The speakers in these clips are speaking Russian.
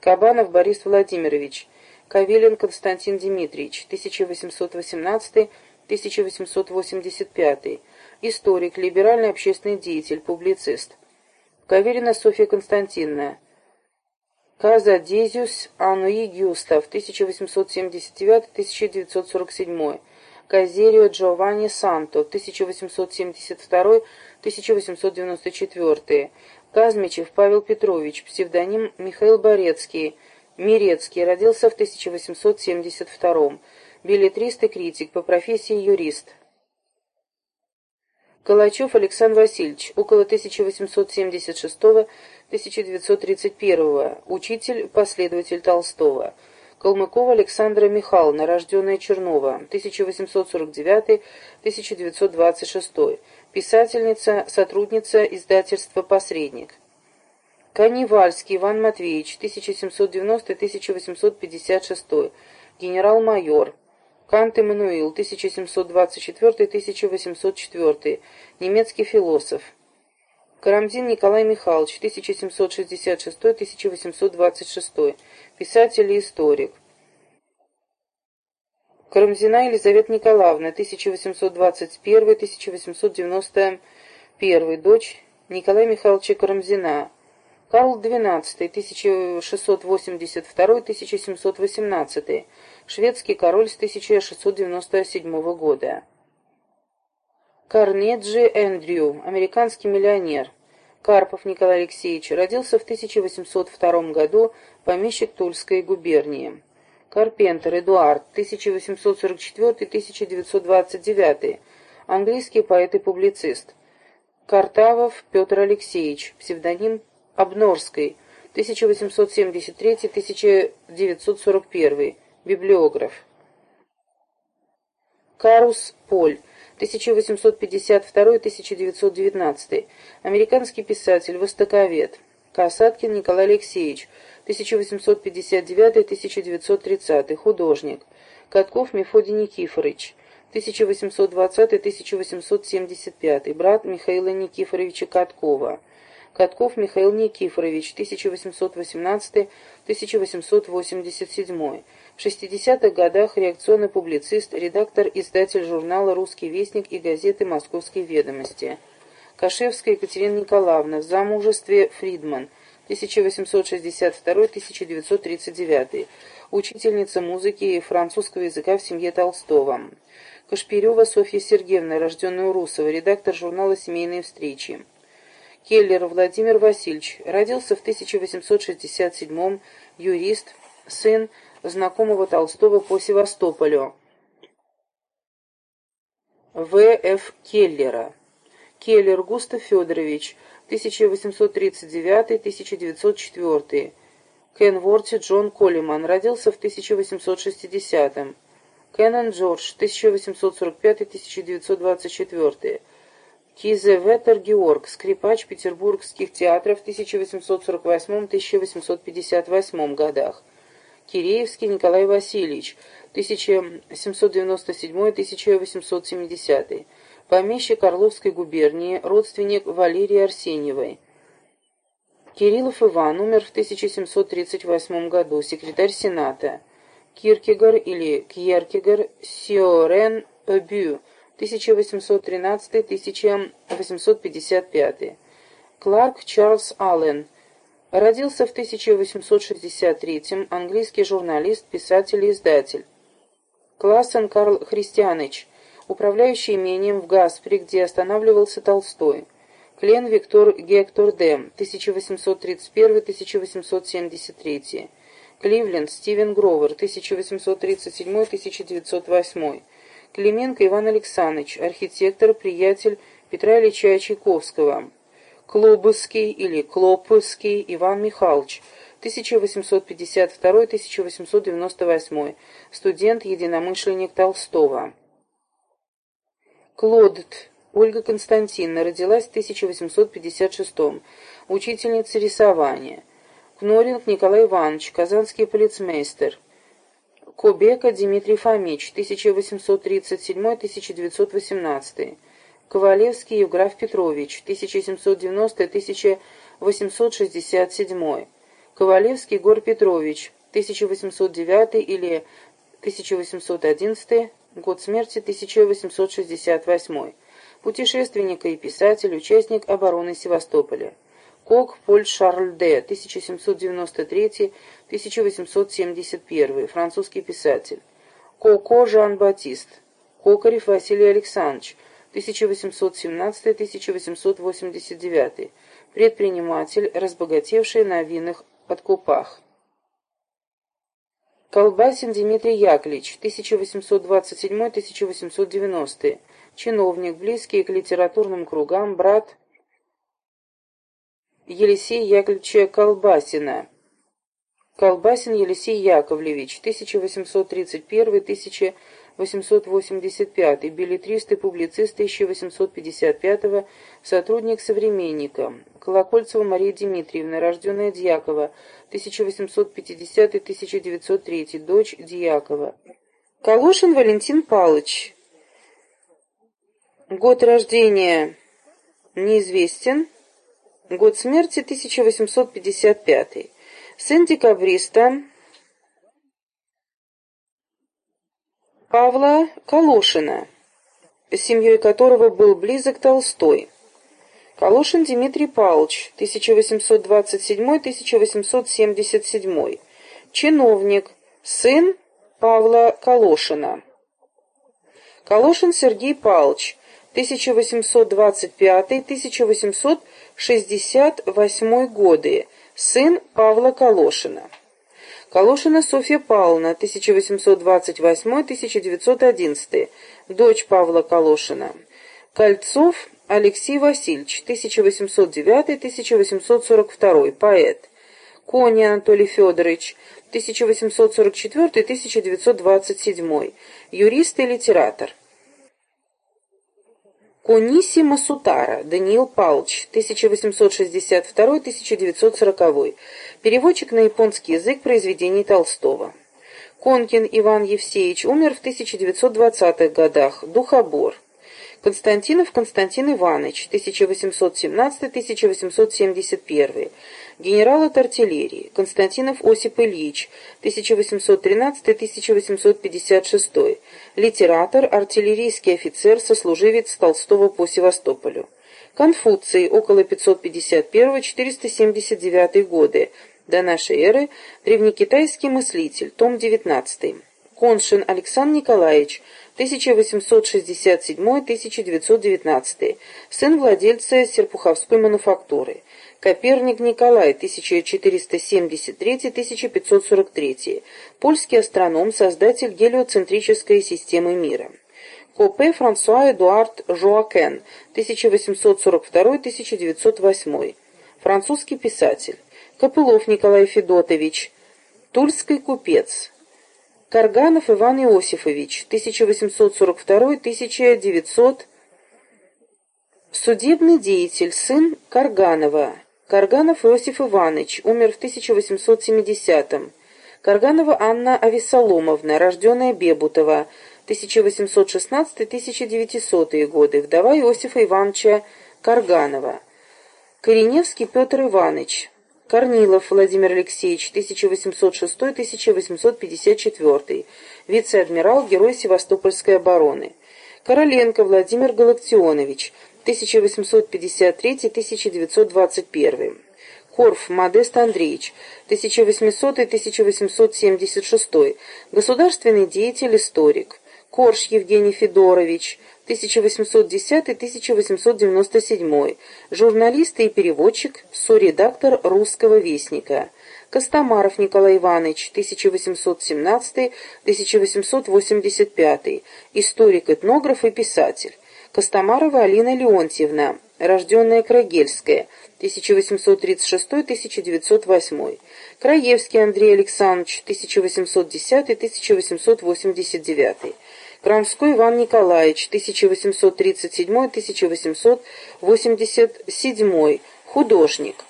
Кабанов Борис Владимирович, Кавелин Константин Дмитриевич, 1818-1885, историк, либеральный общественный деятель, публицист. Каверина Софья Константиновна, Казадезиус Ануи Гюстав, 1879-1947, Казерио Джованни Санто, 1872-1894, Казмичев Павел Петрович, псевдоним Михаил Борецкий, Мирецкий, родился в 1872 билетрист и критик, по профессии юрист. Калачев Александр Васильевич, около 1876-1931, учитель, последователь Толстого. Калмыкова Александра Михайловна, рожденная Чернова, 1849-1926, писательница, сотрудница издательства «Посредник». Каневальский Иван Матвеевич, 1790-1856, генерал-майор. Кант Эммануил, 1724-1804, немецкий философ. Карамзин Николай Михайлович, 1766-1826, писатель и историк. Карамзина Елизавета Николаевна, 1821-1891, дочь Николая Михайловича Карамзина. Карл XII, 1682-1718, шведский король с 1697 года. Карнеджи Эндрю, американский миллионер. Карпов Николай Алексеевич, родился в 1802 году, помещик Тульской губернии. Карпентер Эдуард, 1844-1929, английский поэт и публицист. Картавов Петр Алексеевич, псевдоним Обнорской, 1873-1941, библиограф. Карус Поль, 1852-1919, американский писатель, востоковед. Касаткин Николай Алексеевич, 1859-1930, художник. Катков Мефодий Никифорович, 1820-1875, брат Михаила Никифоровича Каткова. Катков Михаил Никифорович, 1818-1887. В 60-х годах реакционный публицист, редактор, издатель журнала «Русский вестник» и газеты «Московские ведомости». Кашевская Екатерина Николаевна, в замужестве Фридман, 1862-1939, учительница музыки и французского языка в семье Толстого. Кашпирева Софья Сергеевна, рожденная Урусова, редактор журнала «Семейные встречи». Келлер Владимир Васильевич, родился в 1867 юрист, сын знакомого Толстого по Севастополю. В. Ф. Келлера. Келлер Густав Федорович, 1839-1904. Кенворти Джон Коллиман, родился в 1860-м. Кеннон Джордж, 1845-1924. Кизеветер Георг, скрипач петербургских театров в 1848-1858 годах. Киреевский Николай Васильевич, 1797-1870, помещик Орловской губернии, родственник Валерии Арсеньевой. Кириллов Иван умер в 1738 году, секретарь Сената. Киркегар или Кьеркегар Сиорен Бю, 1813-1855. Кларк Чарльз Аллен. Родился в 1863-м, английский журналист, писатель и издатель. Классен Карл Христианыч, управляющий имением в Гаспре, где останавливался Толстой. Клен Виктор Гектор Дэм, 1831-1873. Кливленд Стивен Гровер, 1837-1908. Клименко Иван Александрович, архитектор, приятель Петра Ильича Чайковского. Клобыский или Клопыский Иван Михайлович, 1852-1898, студент-единомышленник Толстого. Клодт Ольга Константиновна родилась в 1856 учительница рисования. Кноринг Николай Иванович, казанский полицмейстер. Кобека Дмитрий Фомич, 1837-1918. Ковалевский Евграф Петрович, 1790-1867. Ковалевский Гор Петрович, 1809 или 1811, год смерти 1868. Путешественник и писатель, участник обороны Севастополя. Кок Поль Шарль Де, 1793-1871, французский писатель. Коко Жан Батист. Кокарев Василий Александрович, 1817-1889, предприниматель, разбогатевший на винных подкупах. Колбасин Дмитрий Яковлевич, 1827-1890, чиновник, близкий к литературным кругам, брат Елисея Яковлевича Колбасина. Колбасин Елисей Яковлевич, 1831-1890, 885, билетрист и публицист 1855, сотрудник «Современника». Колокольцева Мария Дмитриевна, рожденная Дьякова, 1850-1903, дочь Дьякова. Калушин Валентин Палыч. Год рождения неизвестен. Год смерти 1855. Сын декабриста Павла Калошина, с семьей которого был близок Толстой. Калошин Дмитрий Павлович, 1827-1877, чиновник, сын Павла Калошина. Калошин Сергей Павлович, 1825-1868 годы, сын Павла Калошина. Калушина Софья Павловна, 1828-1911, дочь Павла Калушина. Кольцов Алексей Васильевич, 1809-1842, поэт. Кони Анатолий Федорович, 1844-1927, юрист и литератор. Куниси Масутара, Даниил Павлович, 1862-1940, переводчик на японский язык произведений Толстого. Конкин Иван Евсеевич умер в 1920-х годах, духобор. Константинов Константин Иванович, 1817-1871, генерал от артиллерии. Константинов Осип Ильич, 1813-1856, литератор, артиллерийский офицер, сослуживец Толстого по Севастополю. Конфуций, около 551-479 годы, до нашей эры, древнекитайский мыслитель, том 19. Коншин Александр Николаевич, 1867-1919, сын владельца Серпуховской мануфактуры. Коперник Николай, 1473-1543, польский астроном, создатель гелиоцентрической системы мира. Копе Франсуа Эдуард Жоакен, 1842-1908, французский писатель. Копылов Николай Федотович, тульский купец. Карганов Иван Иосифович, 1842-1900, судебный деятель, сын Карганова. Карганов Иосиф Иванович, умер в 1870-м. Карганова Анна Авесоломовна, рожденная Бебутова, 1816-1900 годы, вдова Иосифа Ивановича Карганова. Кореневский Петр Иванович, Корнилов Владимир Алексеевич, 1806-1854, вице-адмирал, герой Севастопольской обороны. Короленко Владимир Галактионович, 1853-1921. Корф Модест Андреевич, 1800-1876, государственный деятель, историк. Корж Евгений Федорович, 1810-1897, журналист и переводчик, соредактор «Русского вестника». Костомаров Николай Иванович, 1817-1885, историк-этнограф и писатель. Костомарова Алина Леонтьевна, рожденная Крагельская, 1836-1908. Краевский Андрей Александрович, 1810-1889. Крамской Иван Николаевич, 1837-1887, художник.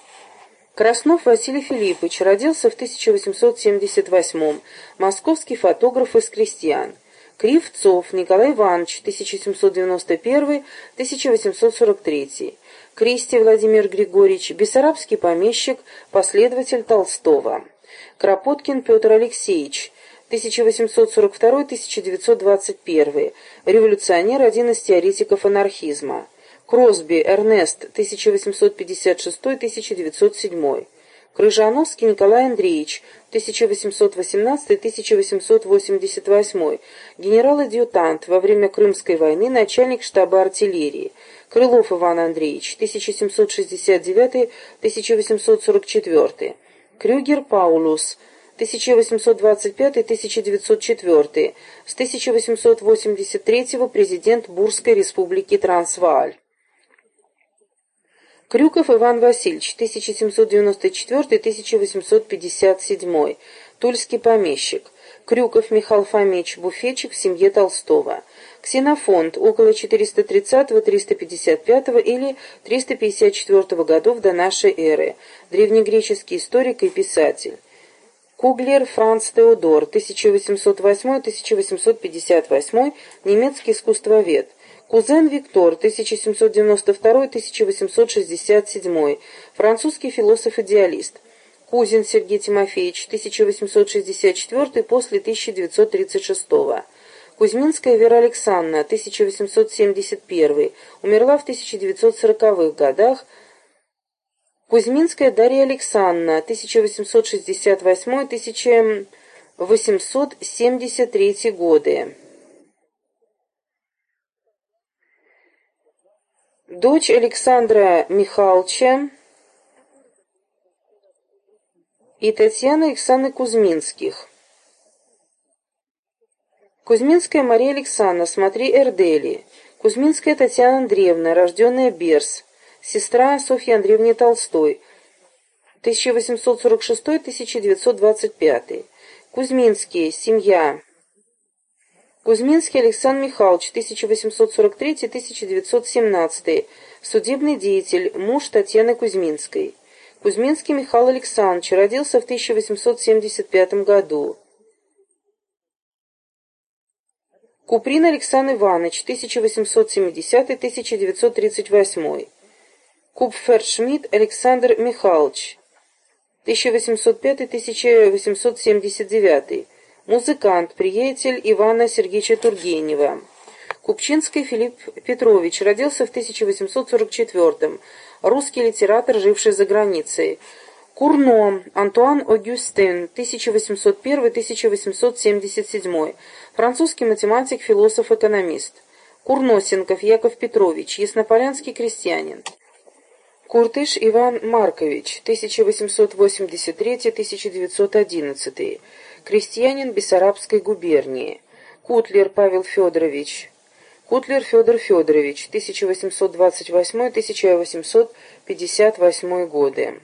Краснов Василий Филиппович родился в 1878 московский фотограф из крестьян. Кривцов Николай Иванович, 1791-1843, Кристи Владимир Григорьевич, бессарабский помещик, последователь Толстого. Кропоткин Петр Алексеевич, 1842-1921, революционер, один из теоретиков анархизма. Кросби Эрнест, 1856-1907. Крыжановский Николай Андреевич, 1818-1888, генерал-адъютант, во время Крымской войны начальник штаба артиллерии. Крылов Иван Андреевич, 1769-1844. Крюгер Паулус, 1825-1904, с 1883 президент Бурской республики Трансвааль. Крюков Иван Васильевич, 1794-1857, тульский помещик. Крюков Михаил Фомич, буфетчик в семье Толстого. Ксенофонт, около 430-355 или 354 годов до нашей эры, древнегреческий историк и писатель. Куглер Франц Теодор, 1808-1858, немецкий искусствовед. Кузен Виктор, 1792-1867, французский философ-идеалист. Кузин Сергей Тимофеевич, 1864 после 1936 Кузьминская Вера Александровна, 1871 умерла в 1940-х годах. Кузьминская Дарья Александровна, 1868-1873 годы. Дочь Александра Михайловича и Татьяны Александры Кузьминских. Кузьминская Мария Александровна, смотри Эрдели. Кузьминская Татьяна Андреевна, рожденная Берс, сестра Софьи Андреевны Толстой, 1846-1925. Кузьминские, семья. Кузьминский Александр Михайлович, 1843-1917, судебный деятель, муж Татьяны Кузьминской. Кузьминский Михаил Александрович родился в 1875 году. Куприн Александр Иванович, 1870-1938. Купфершмидт Александр Михайлович, 1805-1879 музыкант, приятель Ивана Сергеевича Тургенева. Купчинский Филипп Петрович родился в 1844 русский литератор, живший за границей. Курно Антуан Огюстен, 1801-1877, французский математик, философ, экономист. Курносенков Яков Петрович, яснополянский крестьянин. Куртыш Иван Маркович, 1883-1911, крестьянин Бессарабской губернии. Кутлер Павел Федорович. Кутлер Федор Федорович, 1828-1858 годы.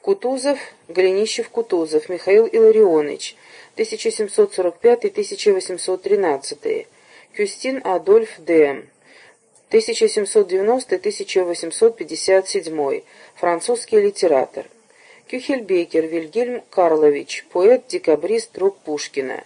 Кутузов, Голенищев-Кутузов, Михаил Илларионович, 1745-1813. Кюстин Адольф Д. 1790-1857. Французский литератор. Кюхельбекер Вильгельм Карлович, поэт, декабрист, друг Пушкина.